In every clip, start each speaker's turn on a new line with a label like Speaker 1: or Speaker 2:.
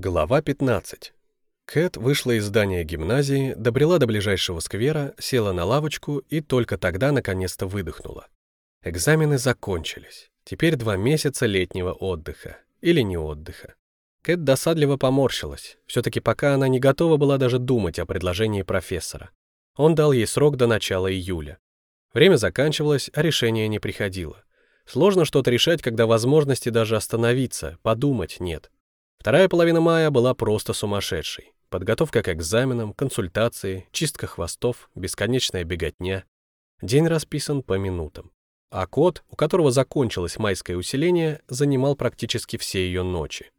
Speaker 1: Глава 15. Кэт вышла из здания гимназии, добрела до ближайшего сквера, села на лавочку и только тогда наконец-то выдохнула. Экзамены закончились. Теперь два месяца летнего отдыха. Или не отдыха. Кэт досадливо поморщилась. Все-таки пока она не готова была даже думать о предложении профессора. Он дал ей срок до начала июля. Время заканчивалось, а решение не приходило. Сложно что-то решать, когда возможности даже остановиться, подумать нет. Вторая половина мая была просто сумасшедшей. Подготовка к экзаменам, консультации, чистка хвостов, бесконечная беготня. День расписан по минутам. А кот, у которого закончилось майское усиление, занимал практически все ее ночи.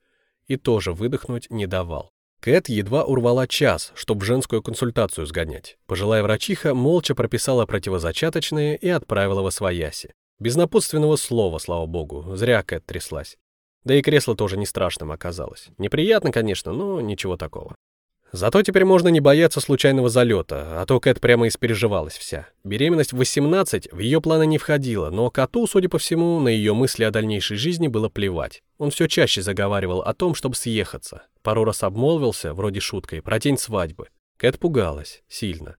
Speaker 1: И тоже выдохнуть не давал. Кэт едва урвала час, чтобы женскую консультацию сгонять. Пожилая врачиха молча прописала противозачаточные и отправила во свояси. Без напутственного слова, слава богу, зря Кэт тряслась. Да и кресло тоже не страшным оказалось. Неприятно, конечно, но ничего такого. Зато теперь можно не бояться случайного залета, а то Кэт прямо испереживалась вся. Беременность в 18 в ее планы не входила, но коту, судя по всему, на ее мысли о дальнейшей жизни было плевать. Он все чаще заговаривал о том, чтобы съехаться. Пару раз обмолвился, вроде шуткой, про день свадьбы. Кэт пугалась, сильно.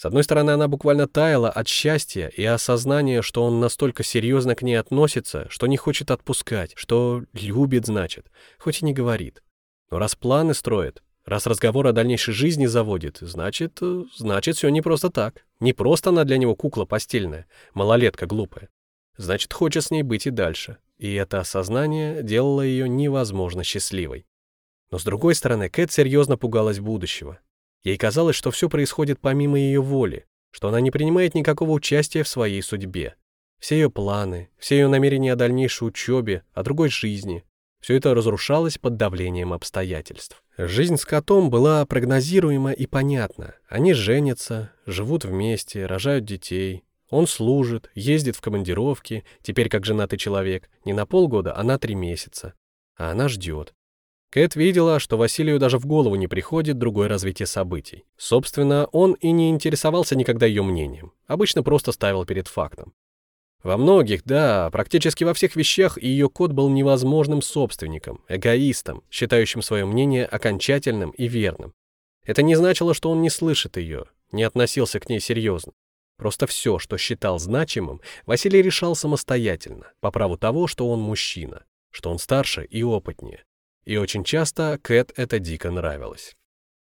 Speaker 1: С одной стороны, она буквально таяла от счастья и осознания, что он настолько серьезно к ней относится, что не хочет отпускать, что любит, значит, хоть и не говорит. Но раз планы строит, раз разговор о дальнейшей жизни заводит, значит, э, значит, все не просто так. Не просто она для него кукла постельная, малолетка глупая. Значит, хочет с ней быть и дальше. И это осознание делало ее невозможно счастливой. Но с другой стороны, Кэт серьезно пугалась будущего. Ей казалось, что все происходит помимо ее воли, что она не принимает никакого участия в своей судьбе. Все ее планы, все ее намерения о дальнейшей учебе, о другой жизни, все это разрушалось под давлением обстоятельств. Жизнь с котом была прогнозируема и понятна. Они женятся, живут вместе, рожают детей. Он служит, ездит в командировки, теперь как женатый человек, не на полгода, а на три месяца. А она ждет. Кэт видела, что Василию даже в голову не приходит другое развитие событий. Собственно, он и не интересовался никогда ее мнением. Обычно просто ставил перед фактом. Во многих, да, практически во всех вещах ее кот был невозможным собственником, эгоистом, считающим свое мнение окончательным и верным. Это не значило, что он не слышит ее, не относился к ней серьезно. Просто все, что считал значимым, Василий решал самостоятельно, по праву того, что он мужчина, что он старше и опытнее. И очень часто Кэт это дико нравилось.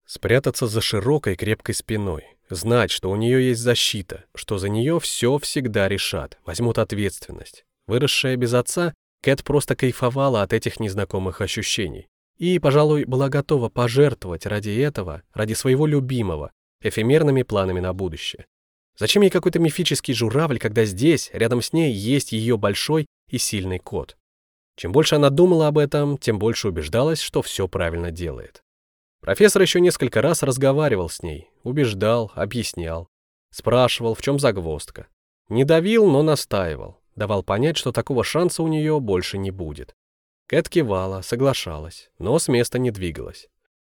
Speaker 1: Спрятаться за широкой крепкой спиной, знать, что у нее есть защита, что за нее все всегда решат, возьмут ответственность. Выросшая без отца, Кэт просто кайфовала от этих незнакомых ощущений. И, пожалуй, была готова пожертвовать ради этого, ради своего любимого, эфемерными планами на будущее. Зачем ей какой-то мифический журавль, когда здесь, рядом с ней, есть ее большой и сильный кот? Чем больше она думала об этом, тем больше убеждалась, что все правильно делает. Профессор еще несколько раз разговаривал с ней, убеждал, объяснял, спрашивал, в чем загвоздка. Не давил, но настаивал, давал понять, что такого шанса у нее больше не будет. Кэт кивала, соглашалась, но с места не двигалась.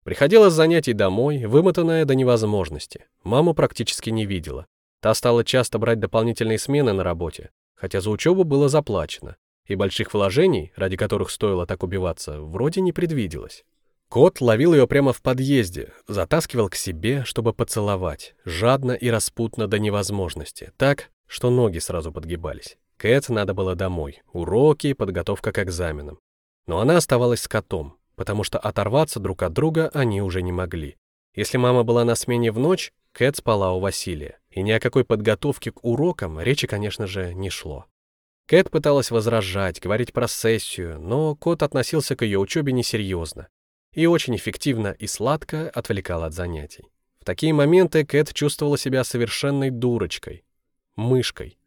Speaker 1: Приходила с занятий домой, вымотанная до невозможности. Маму практически не видела. Та стала часто брать дополнительные смены на работе, хотя за учебу было заплачено и больших вложений, ради которых стоило так убиваться, вроде не предвиделось. Кот ловил ее прямо в подъезде, затаскивал к себе, чтобы поцеловать, жадно и распутно до невозможности, так, что ноги сразу подгибались. Кэт надо было домой, уроки, подготовка к экзаменам. Но она оставалась с котом, потому что оторваться друг от друга они уже не могли. Если мама была на смене в ночь, Кэт спала у Василия, и ни о какой подготовке к урокам речи, конечно же, не шло. Кэт пыталась возражать, говорить про сессию, но кот относился к ее учебе несерьезно и очень эффективно и сладко отвлекал от занятий. В такие моменты Кэт чувствовала себя совершенной дурочкой, мышкой,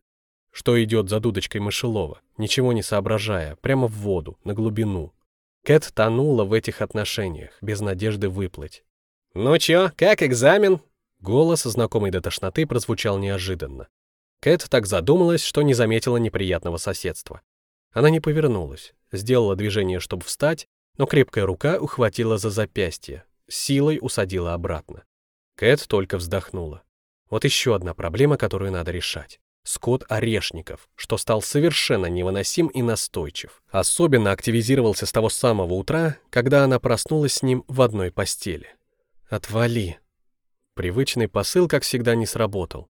Speaker 1: что идет за дудочкой мышелова, ничего не соображая, прямо в воду, на глубину. Кэт тонула в этих отношениях, без надежды выплыть. «Ну чё, как экзамен?» Голос, знакомый до тошноты, прозвучал неожиданно. Кэт так задумалась, что не заметила неприятного соседства. Она не повернулась, сделала движение, чтобы встать, но крепкая рука ухватила за запястье, силой усадила обратно. Кэт только вздохнула. Вот еще одна проблема, которую надо решать. Скотт Орешников, что стал совершенно невыносим и настойчив. Особенно активизировался с того самого утра, когда она проснулась с ним в одной постели. «Отвали!» Привычный посыл, как всегда, не сработал.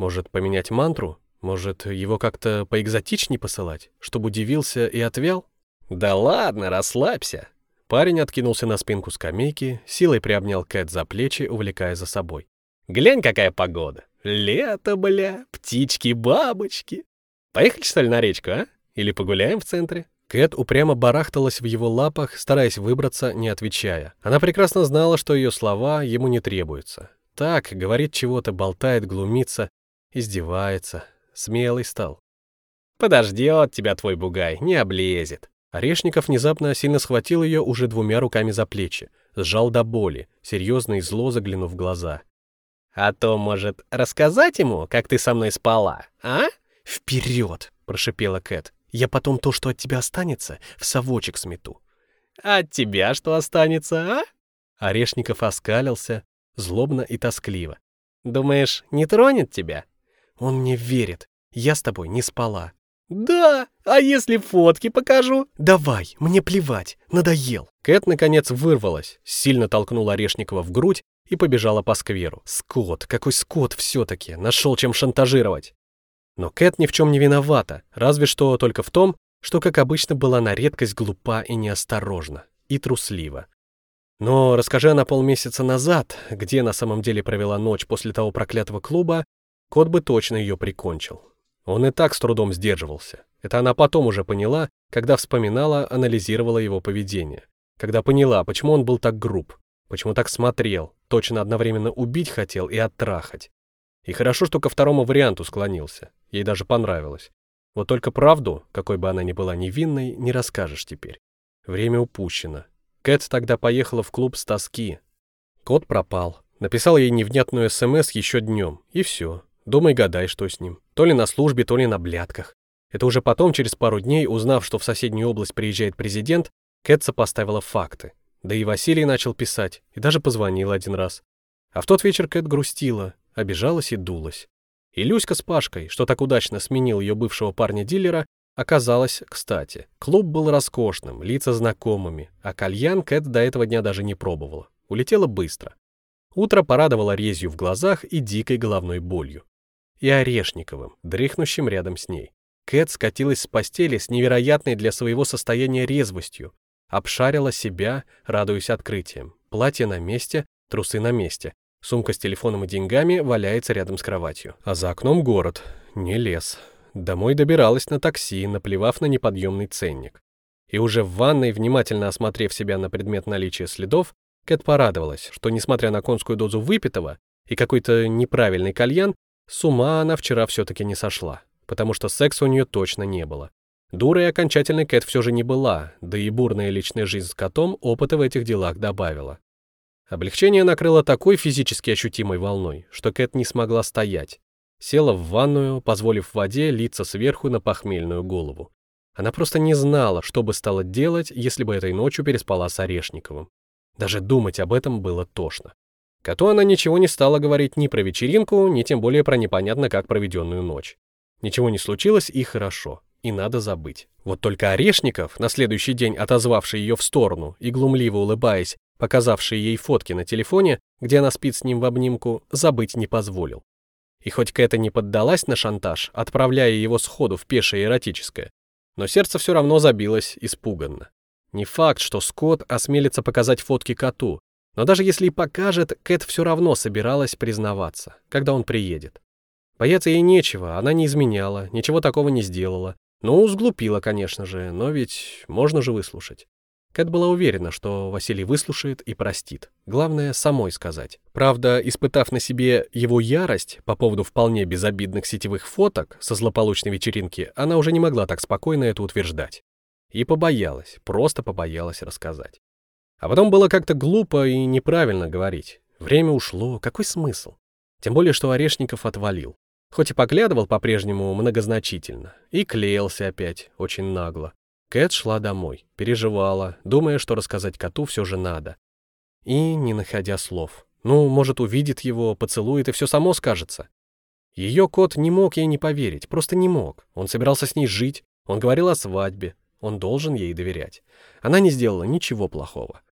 Speaker 1: Может, поменять мантру? Может, его как-то поэкзотичнее посылать, чтобы удивился и отвял? «Да ладно, расслабься!» Парень откинулся на спинку скамейки, силой приобнял Кэт за плечи, увлекая за собой. «Глянь, какая погода! Лето, бля, птички-бабочки! Поехали, что ли, на речку, а? Или погуляем в центре?» Кэт упрямо барахталась в его лапах, стараясь выбраться, не отвечая. Она прекрасно знала, что ее слова ему не требуются. Так, говорит чего-то, болтает, глумится, издевается. Смелый стал. «Подождет тебя твой бугай, не облезет». Орешников внезапно сильно схватил ее уже двумя руками за плечи, сжал до боли, серьезно и зло заглянув в глаза. «А то, может, рассказать ему, как ты со мной спала, а?»
Speaker 2: «Вперед!» — прошипела Кэт. «Я потом то, что от тебя останется, в совочек смету».
Speaker 1: «А от тебя что останется, а?» Орешников оскалился, злобно и тоскливо. «Думаешь, не тронет тебя?»
Speaker 2: «Он мне верит. Я с тобой не спала».
Speaker 1: «Да, а если фотки покажу?»
Speaker 2: «Давай, мне плевать, надоел».
Speaker 1: Кэт, наконец, вырвалась, сильно толкнула Орешникова в грудь и побежала по скверу. Скот, какой скот все-таки, нашел чем шантажировать. Но Кэт ни в чем не виновата, разве что только в том, что, как обычно, была на редкость глупа и неосторожна, и труслива. Но расскажи она полмесяца назад, где на самом деле провела ночь после того проклятого клуба, кот бы точно ее прикончил. Он и так с трудом сдерживался. Это она потом уже поняла, когда вспоминала, анализировала его поведение. Когда поняла, почему он был так груб, почему так смотрел, точно одновременно убить хотел и оттрахать. И хорошо, что ко второму варианту склонился. Ей даже понравилось. Вот только правду, какой бы она ни была невинной, не расскажешь теперь. Время упущено. Кэт тогда поехала в клуб с тоски. Кот пропал. Написал ей невнятную СМС еще днем, и все. Думай, гадай, что с ним. То ли на службе, то ли на блядках. Это уже потом, через пару дней, узнав, что в соседнюю область приезжает президент, Кэт сопоставила факты. Да и Василий начал писать, и даже позвонил один раз. А в тот вечер Кэт грустила, обижалась и дулась. И Люська с Пашкой, что так удачно сменил ее бывшего парня-дилера, Оказалось, кстати, клуб был роскошным, лица знакомыми, а кальян Кэт до этого дня даже не пробовала. Улетела быстро. Утро порадовало резью в глазах и дикой головной болью. И Орешниковым, дрыхнущим рядом с ней. Кэт скатилась с постели с невероятной для своего состояния резвостью, обшарила себя, радуясь открытиям. Платье на месте, трусы на месте. Сумка с телефоном и деньгами валяется рядом с кроватью. А за окном город, не лес. Домой добиралась на такси, наплевав на неподъемный ценник. И уже в ванной, внимательно осмотрев себя на предмет наличия следов, Кэт порадовалась, что, несмотря на конскую дозу выпитого и какой-то неправильный кальян, с ума она вчера все-таки не сошла, потому что секса у нее точно не было. Дурой окончательной Кэт все же не была, да и бурная личная жизнь с котом опыта в этих делах добавила. Облегчение накрыло такой физически ощутимой волной, что Кэт не смогла стоять. Села в ванную, позволив воде литься сверху на похмельную голову. Она просто не знала, что бы стала делать, если бы этой ночью переспала с Орешниковым. Даже думать об этом было тошно. Коту она ничего не стала говорить ни про вечеринку, ни тем более про непонятно как проведенную ночь. Ничего не случилось и хорошо, и надо забыть. Вот только Орешников, на следующий день отозвавший ее в сторону и глумливо улыбаясь, показавший ей фотки на телефоне, где она спит с ним в обнимку, забыть не позволил. И хоть Кэта не поддалась на шантаж, отправляя его сходу в пешее эротическое, но сердце все равно забилось испуганно. Не факт, что Скотт осмелится показать фотки коту, но даже если и покажет, Кэт все равно собиралась признаваться, когда он приедет. Бояться ей нечего, она не изменяла, ничего такого не сделала. Ну, сглупила, конечно же, но ведь можно же выслушать. Кэт была уверена, что Василий выслушает и простит. Главное, самой сказать. Правда, испытав на себе его ярость по поводу вполне безобидных сетевых фоток со злополучной вечеринки, она уже не могла так спокойно это утверждать. И побоялась, просто побоялась рассказать. А потом было как-то глупо и неправильно говорить. Время ушло, какой смысл? Тем более, что Орешников отвалил. Хоть и поглядывал по-прежнему многозначительно. И клеился опять, очень нагло. Кэт шла домой, переживала, думая, что рассказать коту все же надо. И не находя слов. Ну, может, увидит его, поцелует, и все само скажется. Ее кот не мог ей не поверить, просто не мог. Он собирался с ней жить, он говорил о свадьбе, он должен ей доверять. Она не сделала ничего плохого.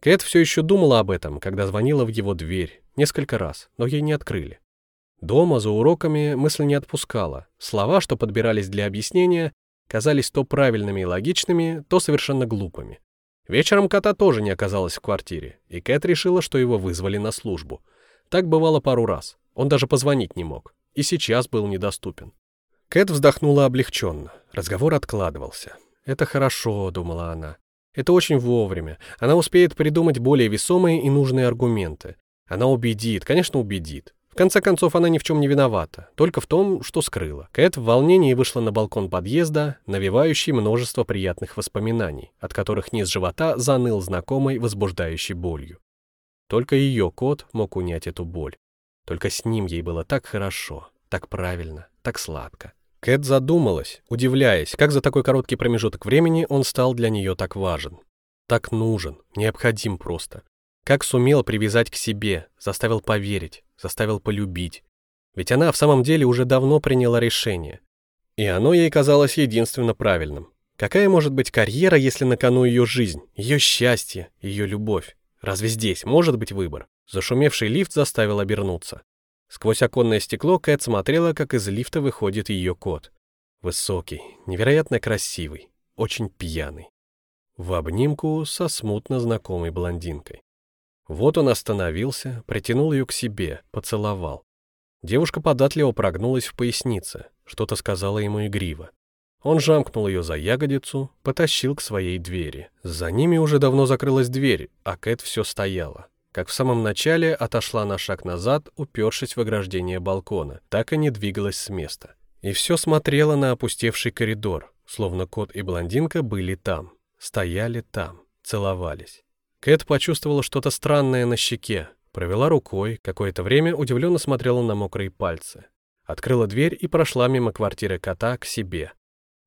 Speaker 1: Кэт все еще думала об этом, когда звонила в его дверь, несколько раз, но ей не открыли. Дома, за уроками, мысль не отпускала. Слова, что подбирались для объяснения, казались то правильными и логичными, то совершенно глупыми. Вечером кота тоже не оказалось в квартире, и Кэт решила, что его вызвали на службу. Так бывало пару раз. Он даже позвонить не мог. И сейчас был недоступен. Кэт вздохнула облегченно. Разговор откладывался. «Это хорошо», — думала она. «Это очень вовремя. Она успеет придумать более весомые и нужные аргументы. Она убедит, конечно, убедит. В конце концов, она ни в чем не виновата, только в том, что скрыла. Кэт в волнении вышла на балкон подъезда, навевающий множество приятных воспоминаний, от которых низ живота заныл знакомой возбуждающей болью. Только ее кот мог унять эту боль. Только с ним ей было так хорошо, так правильно, так сладко. Кэт задумалась, удивляясь, как за такой короткий промежуток времени он стал для нее так важен. Так нужен, необходим просто. Как сумел привязать к себе, заставил поверить, заставил полюбить. Ведь она в самом деле уже давно приняла решение. И оно ей казалось единственно правильным. Какая может быть карьера, если на кону ее жизнь, ее счастье, ее любовь? Разве здесь может быть выбор? Зашумевший лифт заставил обернуться. Сквозь оконное стекло Кэт смотрела, как из лифта выходит ее кот. Высокий, невероятно красивый, очень пьяный. В обнимку со смутно знакомой блондинкой. Вот он остановился, притянул ее к себе, поцеловал. Девушка податливо прогнулась в пояснице, что-то сказала ему игриво. Он жамкнул ее за ягодицу, потащил к своей двери. За ними уже давно закрылась дверь, а Кэт все стояла как в самом начале отошла на шаг назад, упершись в ограждение балкона, так и не двигалась с места. И все смотрела на опустевший коридор, словно кот и блондинка были там, стояли там, целовались. Кэт почувствовала что-то странное на щеке, провела рукой, какое-то время удивленно смотрела на мокрые пальцы. Открыла дверь и прошла мимо квартиры кота к себе.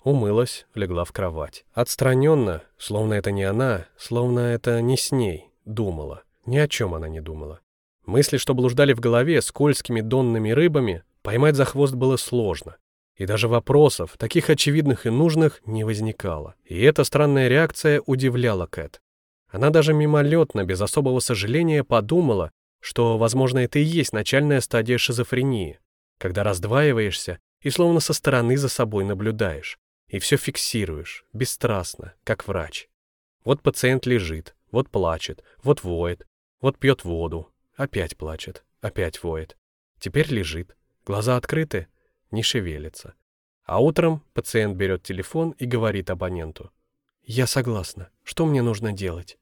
Speaker 1: Умылась, легла в кровать. Отстраненно, словно это не она, словно это не с ней, думала. Ни о чем она не думала. Мысли, что блуждали в голове скользкими донными рыбами, поймать за хвост было сложно. И даже вопросов, таких очевидных и нужных, не возникало. И эта странная реакция удивляла Кэт. Она даже мимолетно, без особого сожаления, подумала, что, возможно, это и есть начальная стадия шизофрении, когда раздваиваешься и словно со стороны за собой наблюдаешь, и все фиксируешь, бесстрастно, как врач. Вот пациент лежит, вот плачет, вот воет, вот пьет воду, опять плачет, опять воет. Теперь лежит, глаза открыты, не шевелится. А утром пациент берет телефон и говорит абоненту. «Я согласна. Что мне нужно делать?»